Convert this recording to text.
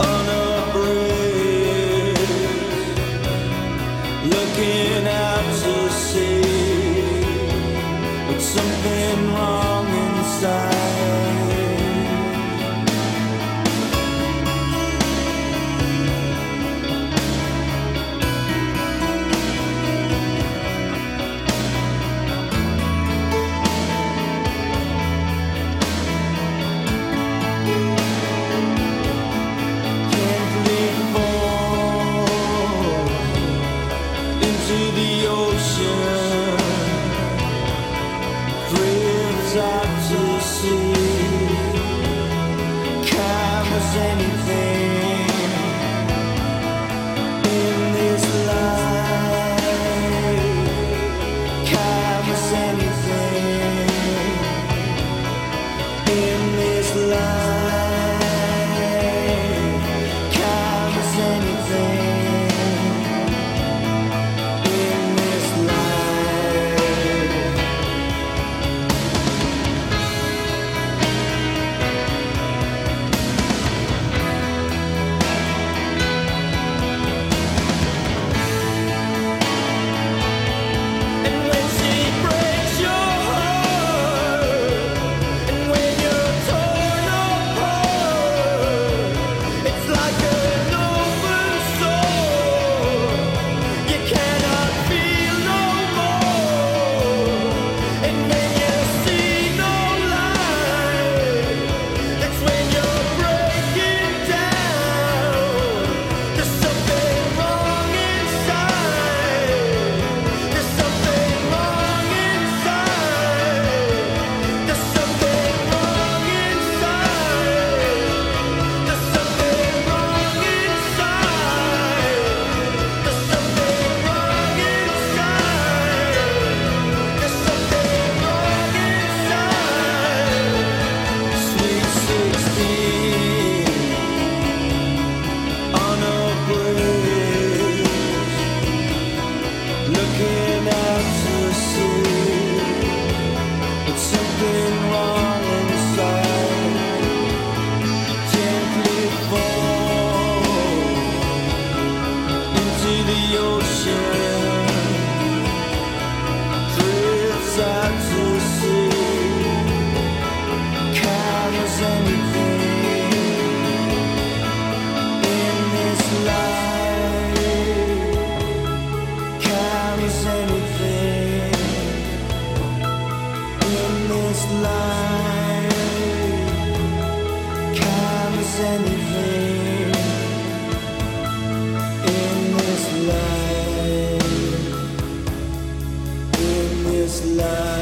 on a bridge, looking Out to see. Canvas anything this